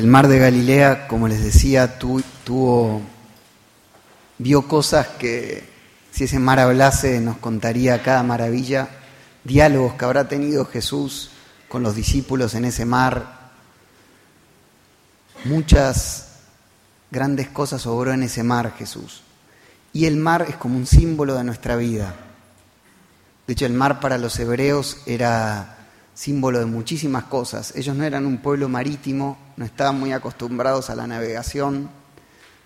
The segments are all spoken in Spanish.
El mar de Galilea, como les decía, tuvo, vio cosas que si ese mar hablase nos contaría cada maravilla, diálogos que habrá tenido Jesús con los discípulos en ese mar. Muchas grandes cosas obró en ese mar Jesús. Y el mar es como un símbolo de nuestra vida. De hecho, el mar para los hebreos era símbolo de muchísimas cosas. Ellos no eran un pueblo marítimo, no estaban muy acostumbrados a la navegación,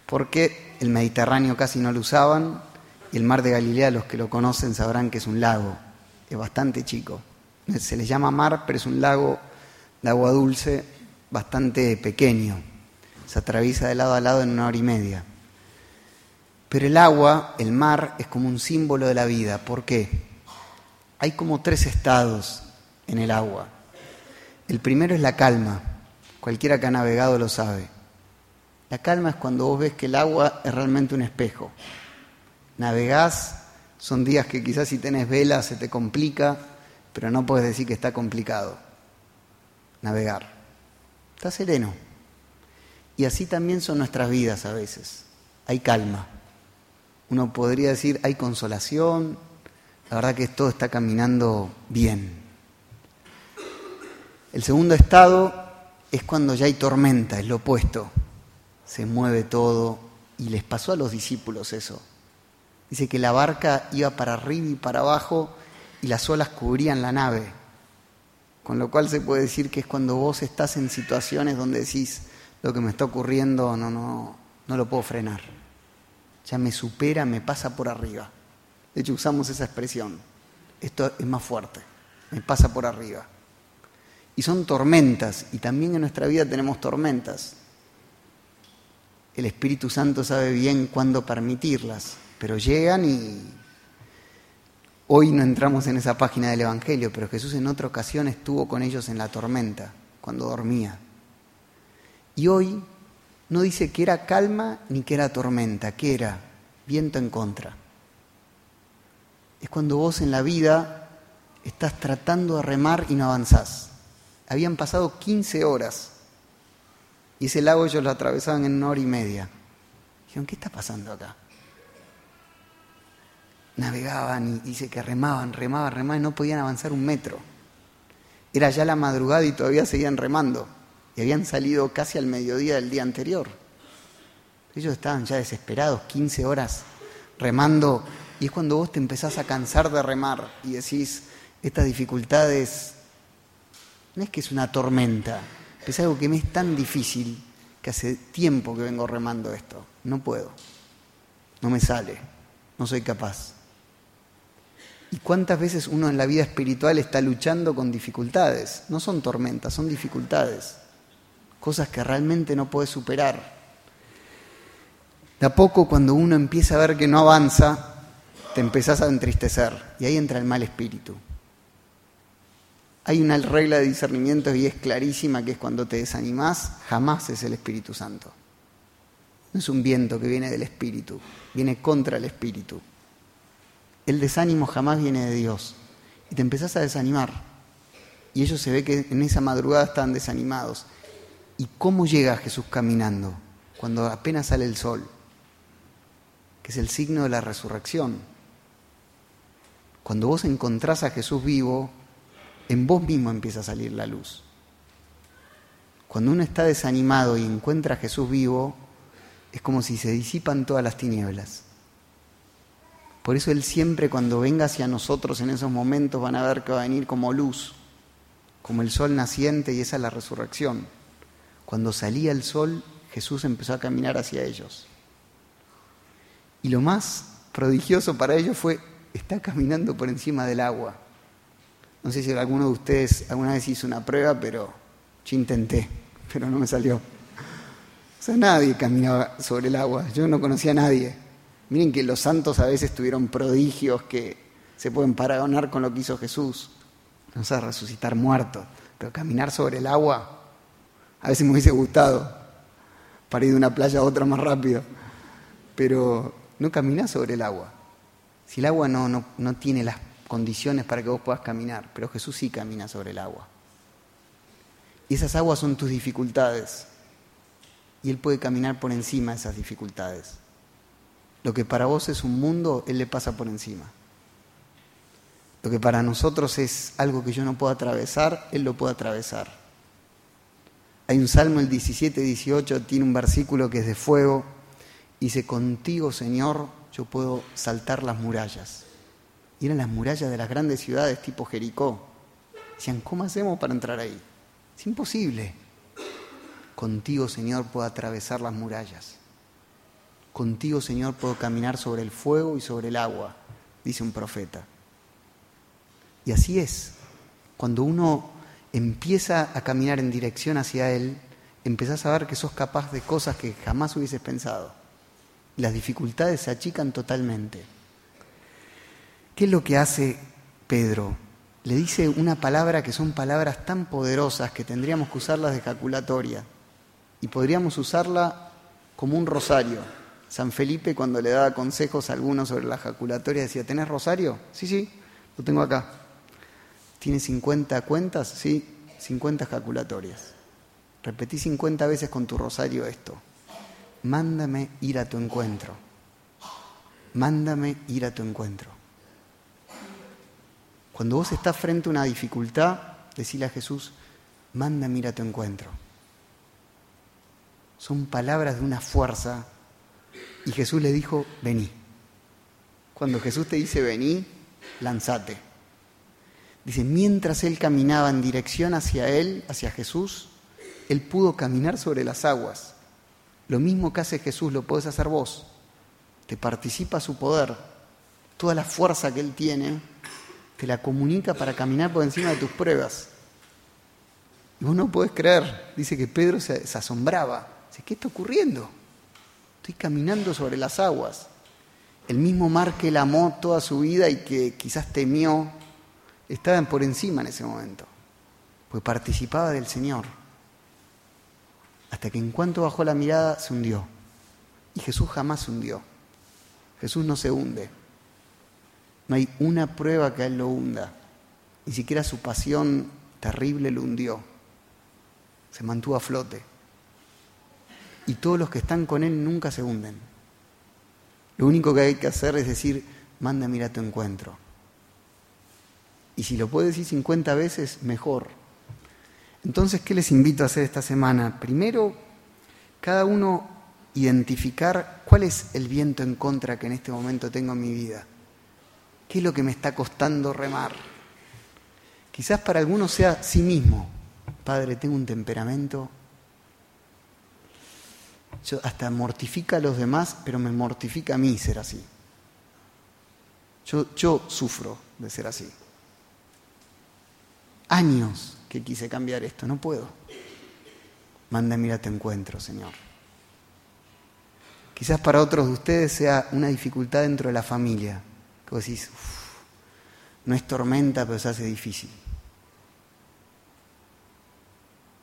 porque el Mediterráneo casi no lo usaban, y el mar de Galilea, los que lo conocen sabrán que es un lago, es bastante chico. Se le llama mar, pero es un lago de agua dulce bastante pequeño. Se atraviesa de lado a lado en una hora y media. Pero el agua, el mar, es como un símbolo de la vida. ¿Por qué? Hay como tres estados en el agua. El primero es la calma. Cualquiera que ha navegado lo sabe. La calma es cuando vos ves que el agua es realmente un espejo. Navegás, son días que quizás si tenés vela se te complica, pero no puedes decir que está complicado. Navegar. Está sereno. Y así también son nuestras vidas a veces. Hay calma. Uno podría decir, hay consolación. La verdad que todo está caminando bien. El segundo estado es cuando ya hay tormenta, es lo opuesto. Se mueve todo y les pasó a los discípulos eso. Dice que la barca iba para arriba y para abajo y las olas cubrían la nave. Con lo cual se puede decir que es cuando vos estás en situaciones donde decís, lo que me está ocurriendo no, no, no lo puedo frenar. Ya me supera, me pasa por arriba. De hecho, usamos esa expresión. Esto es más fuerte, me pasa por arriba. Y son tormentas, y también en nuestra vida tenemos tormentas. El Espíritu Santo sabe bien cuándo permitirlas, pero llegan y hoy no entramos en esa página del Evangelio, pero Jesús en otra ocasión estuvo con ellos en la tormenta, cuando dormía. Y hoy no dice que era calma ni que era tormenta, que era viento en contra. Es cuando vos en la vida estás tratando de remar y no avanzás. Habían pasado 15 horas y ese lago ellos lo atravesaban en una hora y media. Dijeron, ¿qué está pasando acá? Navegaban y dice que remaban, remaban, remaban y no podían avanzar un metro. Era ya la madrugada y todavía seguían remando y habían salido casi al mediodía del día anterior. Ellos estaban ya desesperados, 15 horas remando, y es cuando vos te empezás a cansar de remar y decís, estas dificultades no es que es una tormenta, es algo que me es tan difícil que hace tiempo que vengo remando esto. No puedo, no me sale, no soy capaz. ¿Y cuántas veces uno en la vida espiritual está luchando con dificultades? No son tormentas, son dificultades, cosas que realmente no puedes superar. De a poco cuando uno empieza a ver que no avanza, te empezás a entristecer y ahí entra el mal espíritu. Hay una regla de discernimiento y es clarísima, que es cuando te desanimas, jamás es el Espíritu Santo. No es un viento que viene del Espíritu, viene contra el Espíritu. El desánimo jamás viene de Dios. Y te empezás a desanimar. Y ellos se ve que en esa madrugada están desanimados. ¿Y cómo llega Jesús caminando? Cuando apenas sale el sol, que es el signo de la resurrección. Cuando vos encontrás a Jesús vivo, en vos mismo empieza a salir la luz. Cuando uno está desanimado y encuentra a Jesús vivo, es como si se disipan todas las tinieblas. Por eso Él siempre cuando venga hacia nosotros en esos momentos van a ver que va a venir como luz, como el sol naciente y esa es la resurrección. Cuando salía el sol, Jesús empezó a caminar hacia ellos. Y lo más prodigioso para ellos fue, está caminando por encima del agua. No sé si alguno de ustedes alguna vez hizo una prueba, pero yo intenté, pero no me salió. O sea, nadie caminaba sobre el agua, yo no conocía a nadie. Miren que los santos a veces tuvieron prodigios que se pueden paragonar con lo que hizo Jesús. No sé, resucitar muertos, pero caminar sobre el agua, a veces me hubiese gustado para ir de una playa a otra más rápido, pero no caminar sobre el agua. Si el agua no, no, no tiene las condiciones para que vos puedas caminar, pero Jesús sí camina sobre el agua. Y esas aguas son tus dificultades. y Él puede caminar por encima de esas dificultades. Lo que para vos es un mundo, Él le pasa por encima. Lo que para nosotros es algo que yo no puedo atravesar, Él lo puede atravesar. Hay un salmo, el 17, 18, tiene un versículo que es de fuego. Dice, contigo, Señor, yo puedo saltar las murallas. Y eran las murallas de las grandes ciudades tipo Jericó. Decían, ¿cómo hacemos para entrar ahí? Es imposible. Contigo, Señor, puedo atravesar las murallas. Contigo, Señor, puedo caminar sobre el fuego y sobre el agua, dice un profeta. Y así es. Cuando uno empieza a caminar en dirección hacia Él, empezás a ver que sos capaz de cosas que jamás hubieses pensado. Las dificultades se achican totalmente. ¿Qué es lo que hace Pedro? Le dice una palabra que son palabras tan poderosas que tendríamos que usarlas de ejaculatoria y podríamos usarla como un rosario. San Felipe cuando le daba consejos a algunos sobre la ejaculatoria decía, ¿tenés rosario? Sí, sí, lo tengo acá. ¿Tiene 50 cuentas? Sí, 50 ejaculatorias. Repetí 50 veces con tu rosario esto. Mándame ir a tu encuentro. Mándame ir a tu encuentro. Cuando vos estás frente a una dificultad, decile a Jesús, mándame ir a tu encuentro son palabras de una fuerza. Y Jesús le dijo, vení. Cuando Jesús te dice vení, lanzate. Dice, mientras él caminaba en dirección hacia él, hacia Jesús, él pudo caminar sobre las aguas. Lo mismo que hace Jesús lo puedes hacer vos. Te participa su poder. Toda la fuerza que él tiene, te la comunica para caminar por encima de tus pruebas. Y vos no podés creer. Dice que Pedro se, asombraba. ¿qué está ocurriendo? Estoy caminando sobre las aguas. El mismo mar que él amó toda su vida y que quizás temió, estaba por encima en ese momento, pues participaba del Señor. Hasta que en cuanto bajó la mirada se hundió. Y Jesús jamás se hundió. Jesús no se hunde. No hay una prueba que a él lo hunda. Ni siquiera su pasión terrible lo hundió. Se mantuvo a flote y todos los que están con Él nunca se hunden. Lo único que hay que hacer es decir, manda mira tu encuentro. Y si lo puedo decir 50 veces, mejor. Entonces, ¿qué les invito a hacer esta semana? Primero, cada uno identificar cuál es el viento en contra que en este momento tengo en mi vida. ¿Qué es lo que me está costando remar? Quizás para algunos sea sí mismo. Padre, tengo un temperamento yo hasta mortifica a los demás, pero me mortifica a mí ser así. Yo, yo sufro de ser así. Años que quise cambiar esto, no puedo. Manda, mira, te encuentro, Señor. Quizás para otros de ustedes sea una dificultad dentro de la familia, que vos decís, no es tormenta, pero se hace difícil.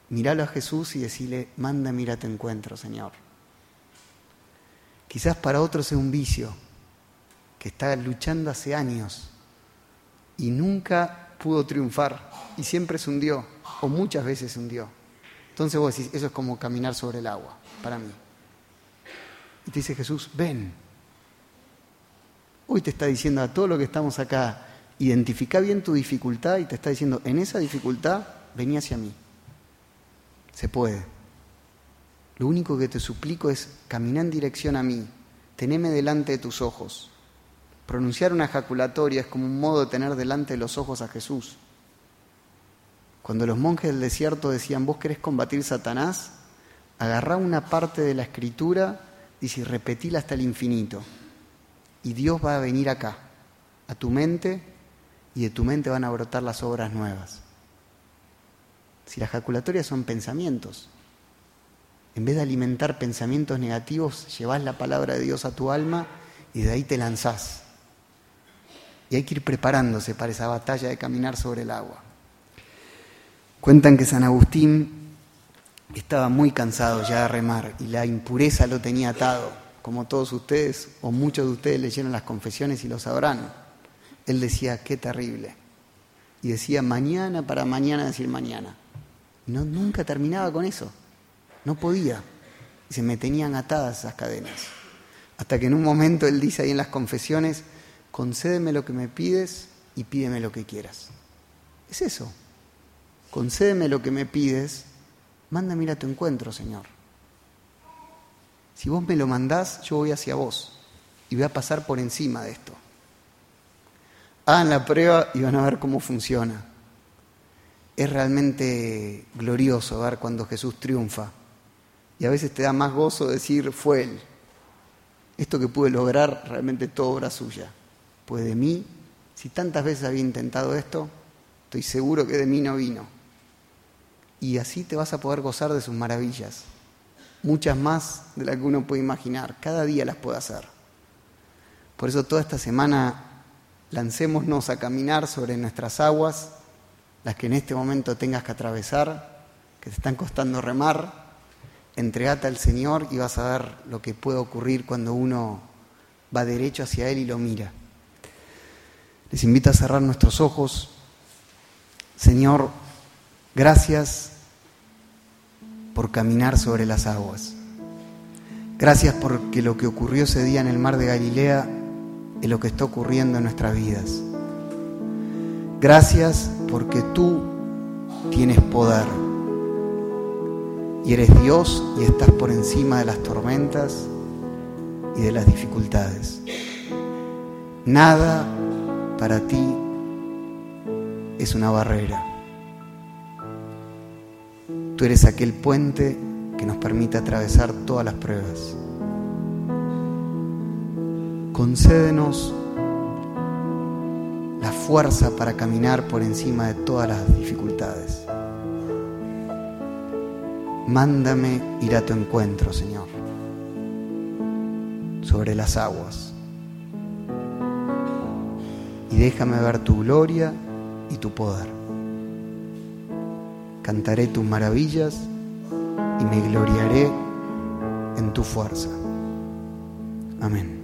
Míralo a Jesús y decirle, manda, mira, te encuentro, Señor. Quizás para otros es un vicio que está luchando hace años y nunca pudo triunfar y siempre se hundió o muchas veces se hundió. Entonces vos decís, eso es como caminar sobre el agua para mí. Y te dice Jesús, ven. Hoy te está diciendo a todo lo que estamos acá, identifica bien tu dificultad y te está diciendo, en esa dificultad, vení hacia mí. Se puede. Lo único que te suplico es caminar en dirección a mí, teneme delante de tus ojos. Pronunciar una ejaculatoria es como un modo de tener delante de los ojos a Jesús. Cuando los monjes del desierto decían, vos querés combatir Satanás, agarrá una parte de la escritura y si repetila hasta el infinito. Y Dios va a venir acá, a tu mente, y de tu mente van a brotar las obras nuevas. Si las ejaculatorias son pensamientos, en vez de alimentar pensamientos negativos, llevas la palabra de Dios a tu alma y de ahí te lanzás. Y hay que ir preparándose para esa batalla de caminar sobre el agua. Cuentan que San Agustín estaba muy cansado ya de remar y la impureza lo tenía atado, como todos ustedes o muchos de ustedes leyeron las confesiones y lo sabrán. Él decía, qué terrible. Y decía mañana para mañana decir mañana. No, nunca terminaba con eso. No podía. Y se me tenían atadas esas cadenas. Hasta que en un momento él dice ahí en las confesiones, concédeme lo que me pides y pídeme lo que quieras. Es eso. Concédeme lo que me pides, mándame a tu encuentro, Señor. Si vos me lo mandás, yo voy hacia vos y voy a pasar por encima de esto. Hagan la prueba y van a ver cómo funciona. Es realmente glorioso ver cuando Jesús triunfa. Y a veces te da más gozo decir, fue Él. Esto que pude lograr, realmente todo obra suya. Pues de mí, si tantas veces había intentado esto, estoy seguro que de mí no vino. Y así te vas a poder gozar de sus maravillas. Muchas más de las que uno puede imaginar. Cada día las puede hacer. Por eso toda esta semana lancémonos a caminar sobre nuestras aguas, las que en este momento tengas que atravesar, que te están costando remar, entregate al Señor y vas a ver lo que puede ocurrir cuando uno va derecho hacia Él y lo mira. Les invito a cerrar nuestros ojos. Señor, gracias por caminar sobre las aguas. Gracias porque lo que ocurrió ese día en el mar de Galilea es lo que está ocurriendo en nuestras vidas. Gracias porque tú tienes poder y eres Dios y estás por encima de las tormentas y de las dificultades. Nada para ti es una barrera. Tú eres aquel puente que nos permite atravesar todas las pruebas concédenos la fuerza para caminar por encima de todas las dificultades. Mándame ir a tu encuentro, Señor, sobre las aguas. Y déjame ver tu gloria y tu poder. Cantaré tus maravillas y me gloriaré en tu fuerza. Amén.